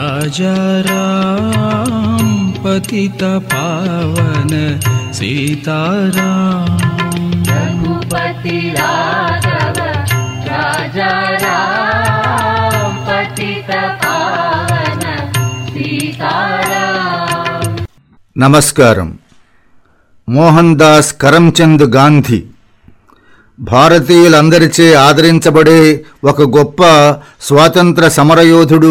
राजा राम पतित पावन सीताराम रघुपति राघव राजा राम पतित पावन सीताराम నమస్కారం మోహన్ దాస్ కరంచంద్ గాంధీ భారతీయులందరిచే ఆదరించబడే ఒక గొప్ప స్వాతంత్ర సమరయోధుడు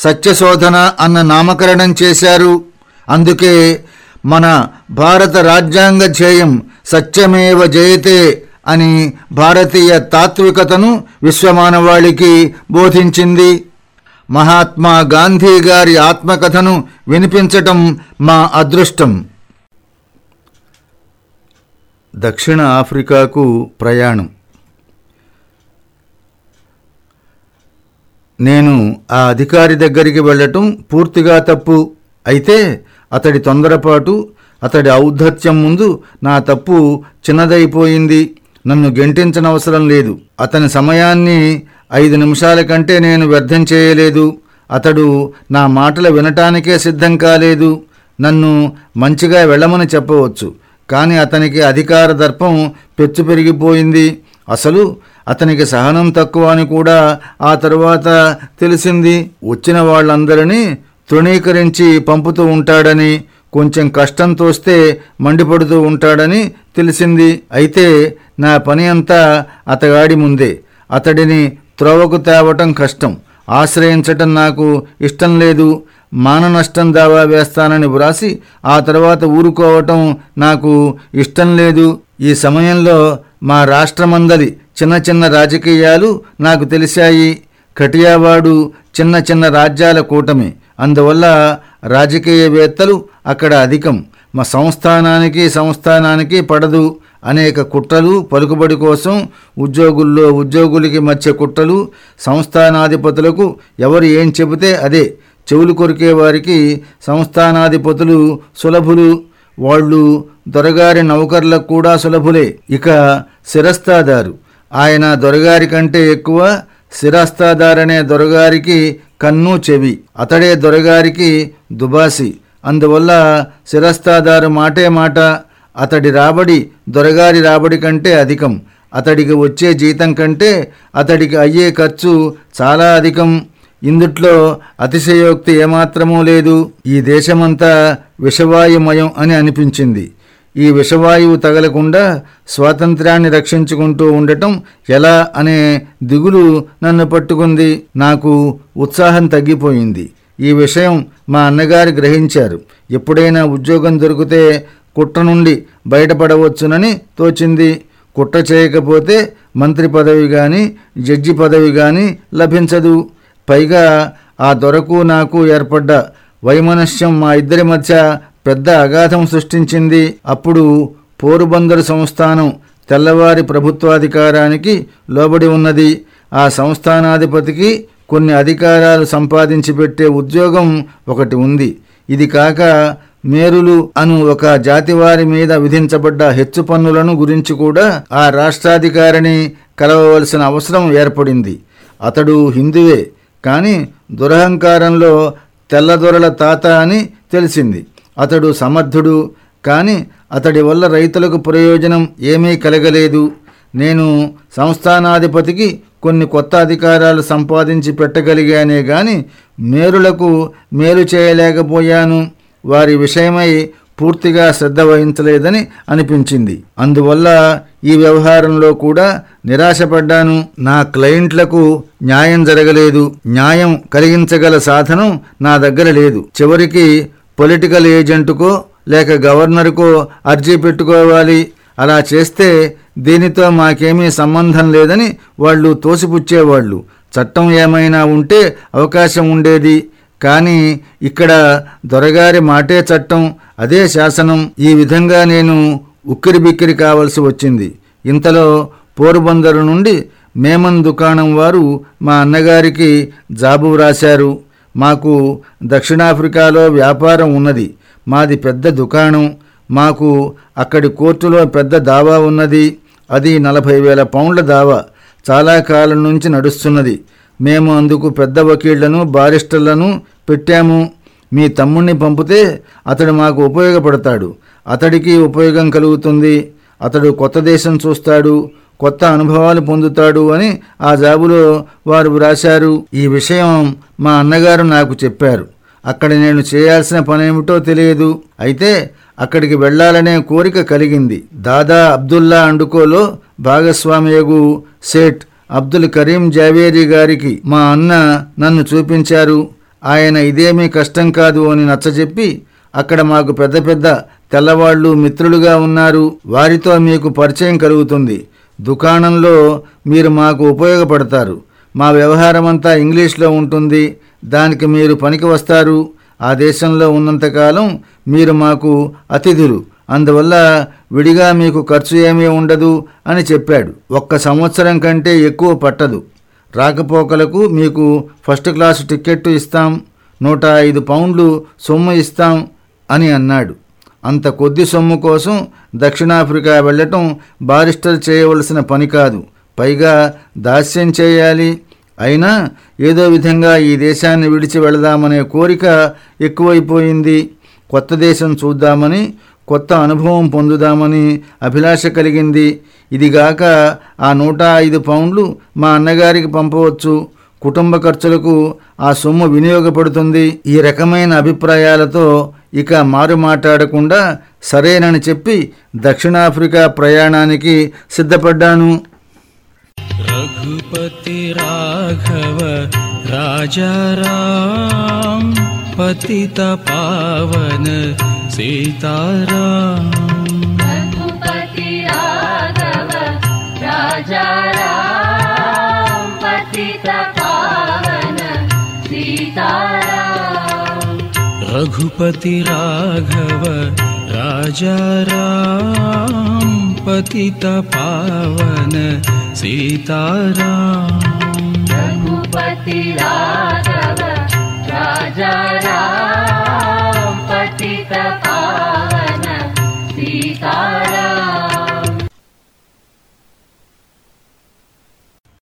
సత్యశోధన అన్న నామకరణం చేశారు. అందుకే మన భారత రాజ్యాంగ ధ్యేయం సత్యమేవ జయతే అని భారతీయ తాత్వికతను విశ్వమానవాళికి బోధించింది. మహాత్మా గాంధీ గారి ఆత్మకథను వినిపించటం మా అదృష్టం. దక్షిణ ఆఫ్రికాకు ప్రయాణం. నేను ఆ అధికారి దగ్గరికి వెళ్ళటం పూర్తిగా తప్పు. అయితే అతడి తొందరపాటు అతడి ఔద్ధత్యం ముందు నా తప్పు చిన్నదైపోయింది. నన్ను గెంటించనవసరం లేదు. అతని సమయాన్ని ఐదు నిమిషాల కంటే నేను వ్యర్థం చేయలేదు. అతడు నా మాటలు వినటానికే సిద్ధం కాలేదు. నన్ను మంచిగా వెళ్ళమని చెప్పవచ్చు. కానీ అతనికి అధికార దర్పం పెచ్చు పెరిగిపోయింది అసలు అతనికి సహనం తక్కువ అని కూడా ఆ తరువాత తెలిసింది. వచ్చిన వాళ్ళందరినీ తృణీకరించి పంపుతూ ఉంటాడని కొంచెం కష్టం తోస్తే మండిపడుతూ ఉంటాడని తెలిసింది. అయితే నా పని అంతా అతగాడి ముందే. అతడిని త్రోవకు తేవటం కష్టం. ఆశ్రయించటం నాకు ఇష్టం లేదు. మాన నష్టం దావా వేస్తానని వ్రాసి ఆ తర్వాత ఊరుకోవటం నాకు ఇష్టం లేదు. ఈ సమయంలో మా రాష్ట్రమందలి చిన్న చిన్న రాజకీయాలు నాకు తెలిసాయి కటియావాడు చిన్న చిన్న రాజ్యాల కూటమి. అందువల్ల రాజకీయవేత్తలు అక్కడ అధికం. మా సంస్థానానికి సంస్థానానికి పడదు. అనేక కుట్రలు పలుకుబడి కోసం ఉద్యోగుల్లో ఉద్యోగులకి మధ్య కుట్రలు. సంస్థానాధిపతులకు ఎవరు ఏం చెబితే అదే. చెవులు కొరికే వారికి సంస్థానాధిపతులు సులభులు. వాళ్ళు దొరగారి నౌకర్లకు కూడా సులభులే. ఇక శిరస్తాదారు. ఆయన దొరగారి కంటే ఎక్కువ శిరస్తాదారనే దొరగారికి కన్ను చెవి అతడే దొరగారికి దుబాసి. అందువల్ల శిరస్తాదారు మాటే మాట అతడి రాబడి దొరగారి రాబడి కంటే అధికం. అతడికి వచ్చే జీతం కంటే అతడికి అయ్యే ఖర్చు చాలా అధికం. ఇందుట్లో అతిశయోక్తి ఏమాత్రమూ లేదు. ఈ దేశమంతా విషవాయుమయం అని అనిపించింది. ఈ విషవాయువు తగలకుండా స్వాతంత్ర్యాన్ని రక్షించుకుంటూ ఉండటం ఎలా అనే దిగులు నన్ను పట్టుకుంది. నాకు ఉత్సాహం తగ్గిపోయింది. ఈ విషయం మా అన్నగారు గ్రహించారు. ఎప్పుడైనా ఉద్యోగం దొరికితే కుట్ర నుండి బయటపడవచ్చునని తోచింది. కుట్ర చేయకపోతే మంత్రి పదవి కానీ జడ్జి పదవి కానీ లభించదు. పైగా ఆ దొరకు నాకు ఏర్పడ్డ వైమనస్యం మా ఇద్దరి మధ్య పెద్ద అగాధం సృష్టించింది. అప్పుడు పోరుబందరు సంస్థానం తెల్లవారి ప్రభుత్వాధికారానికి లోబడి ఉన్నది. ఆ సంస్థానాధిపతికి కొన్ని అధికారాలు సంపాదించి పెట్టే ఉద్యోగం ఒకటి ఉంది. ఇది కాక మేరులు అను ఒక జాతివారి మీద విధించబడ్డ హెచ్చు పన్నులను గురించి కూడా ఆ రాష్ట్రాధికారిని కలవవలసిన అవసరం ఏర్పడింది. అతడు హిందువే కానీ దురహంకారంలో తెల్లదొరల తాత అని తెలిసింది. అతడు సమర్థుడు కానీ అతడి వల్ల రైతులకు ప్రయోజనం ఏమీ కలగలేదు. నేను సంస్థానాధిపతికి కొన్ని కొత్త అధికారాలు సంపాదించి పెట్టగలిగానే గాని మేరులకు మేలు చేయలేకపోయాను. వారి విషయమై పూర్తిగా శ్రద్ధ వహించలేదని అనిపించింది. అందువల్ల ఈ వ్యవహారంలో కూడా నిరాశపడ్డాను. నా క్లయింట్లకు న్యాయం జరగలేదు. న్యాయం కలిగించగల సాధనం నా దగ్గర లేదు. చివరికి పొలిటికల్ ఏజెంటుకో లేక గవర్నర్కో అర్జీ పెట్టుకోవాలి. అలా చేస్తే దీనితో మాకేమీ సంబంధం లేదని వాళ్ళు తోసిపుచ్చేవాళ్ళు. చట్టం ఏమైనా ఉంటే అవకాశం ఉండేది. కానీ ఇక్కడ దొరగారి మాటే చట్టం అదే శాసనం. ఈ విధంగా నేను ఉక్కిరిబిక్కిరి కావలసి వచ్చింది. ఇంతలో పోరుబందరు నుండి మేమన్ దుకాణం వారు మా అన్నగారికి జాబు వ్రాశారు. మాకు దక్షిణాఫ్రికాలో వ్యాపారం ఉన్నది. మాది పెద్ద దుకాణం. మాకు అక్కడి కోర్టులో పెద్ద దావా ఉన్నది. అది నలభై వేల పౌండ్ల దావా. చాలా కాలం నుంచి నడుస్తున్నది. మేము అందుకు పెద్ద వకీళ్ళను బారిస్టర్లను పెట్టాము. మీ తమ్ముణ్ణి పంపితే అతడు మాకు ఉపయోగపడతాడు. అతడికి ఉపయోగం కలుగుతుంది. అతడు కొత్త దేశం చూస్తాడు. కొత్త అనుభవాలు పొందుతాడు అని ఆ జాబులో వారు వ్రాశారు. ఈ విషయం మా అన్నగారు నాకు చెప్పారు. అక్కడ నేను చేయాల్సిన పనేమిటో తెలియదు. అయితే అక్కడికి వెళ్ళాలనే కోరిక కలిగింది. దాదా అబ్దుల్లా అండుకోలో భాగస్వామియగు సేట్ అబ్దుల్ కరీం జావేరీ గారికి మా అన్న నన్ను చూపించారు. ఆయన ఇదేమీ కష్టం కాదు అని నచ్చజెప్పి అక్కడ మాకు పెద్ద పెద్ద తెల్లవాళ్ళు మిత్రులుగా ఉన్నారు. వారితో మీకు పరిచయం కలుగుతుంది. దుకాణంలో మీరు మాకు ఉపయోగపడతారు. మా వ్యవహారం అంతా ఇంగ్లీష్లో ఉంటుంది. దానికి మీరు పనికి వస్తారు. ఆ దేశంలో ఉన్నంతకాలం మీరు మాకు అతిథులు. అందువల్ల విడిగా మీకు ఖర్చు ఏమీ ఉండదు అని చెప్పాడు. ఒక్క సంవత్సరం కంటే ఎక్కువ పట్టదు. రాకపోకలకు మీకు ఫస్ట్ క్లాసు టిక్కెట్టు ఇస్తాం. నూట ఐదు పౌండ్లు సొమ్ము ఇస్తాం అని అన్నాడు. అంత కొద్ది సొమ్ము కోసం దక్షిణాఫ్రికా వెళ్ళటం బారిస్టర్ చేయవలసిన పని కాదు. పైగా దాస్యం చేయాలి. అయినా ఏదో విధంగా ఈ దేశాన్ని విడిచి వెళదామనే కోరిక ఎక్కువైపోయింది. కొత్త దేశం చూద్దామని కొత్త అనుభవం పొందుదామని అభిలాష కలిగింది. ఇదిగాక ఆ నూట ఐదు పౌండ్లు మా అన్నగారికి పంపవచ్చు. కుటుంబ ఖర్చులకు ఆ సొమ్ము వినియోగపడుతుంది. ఈ రకమైన అభిప్రాయాలతో ఇక మారు మాట్లాడకుండా సరేనని చెప్పి దక్షిణాఫ్రికా ప్రయాణానికి సిద్ధపడ్డాను. రఘుపతి రాఘవ రాజారాం పతిత పావన సీతారాం. रघुपति राघव राजा राम पतितपावन सीताराम। रघुपति राघव राजा राम।